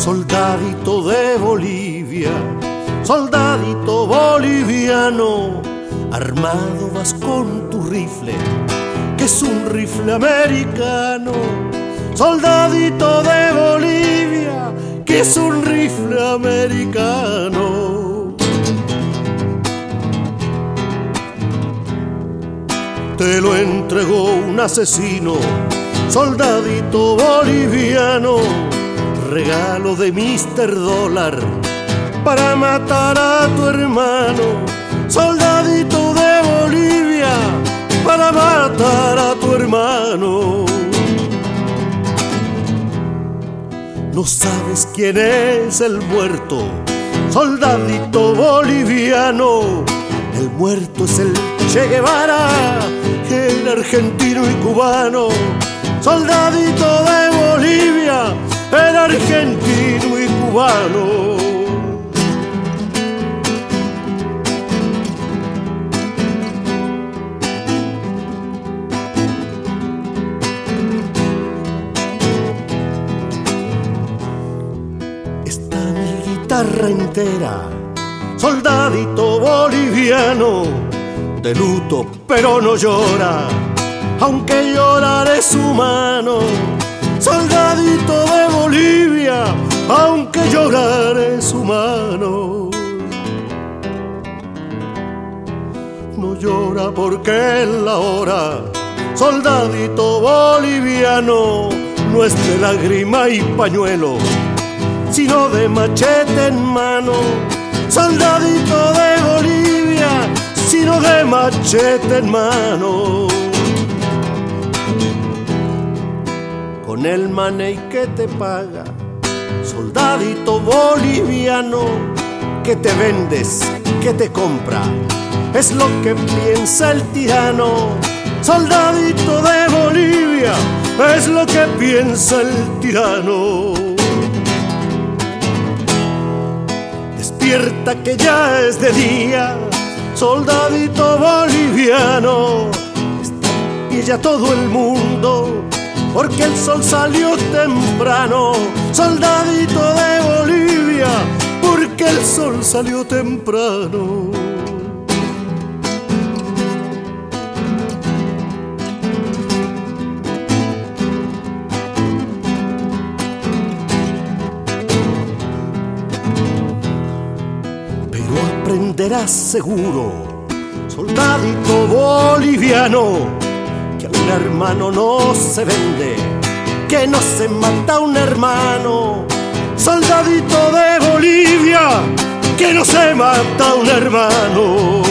soldadito de Bolivia, soldadito boliviano, armado vas con tu rifle, que es un rifle americano, soldadito de Bolivia, que es un rifle americano. Te lo entregó un asesino, soldadito boliviano regalo de Mr. Dólar para matar a tu hermano, soldadito de Bolivia, para matar a tu hermano. No sabes quién es el muerto, soldadito boliviano. El muerto es el Che Guevara, el argentino y cubano, soldadito de Bolivia el argentino y cubano. Está mi guitarra entera, soldadito boliviano, de luto pero no llora, aunque llorar es humano soldadito de No llora porque es la hora, soldadito boliviano, no es de lágrima y pañuelo, sino de machete en mano. Soldadito de Bolivia, sino de machete en mano. con el money que te paga, soldadito boliviano, que te vendes, que te compra, es lo que piensa el tirano, soldadito de Bolivia, es lo que piensa el tirano. Despierta que ya es de día, soldadito boliviano, y ya todo el mundo porque el sol salió temprano, soldadito de el sol salió temprano. Pero aprenderás seguro, soldadito boliviano un hermano no se vende, que no se mata un hermano. Soldadito de Bolivia, que no se mata un hermano.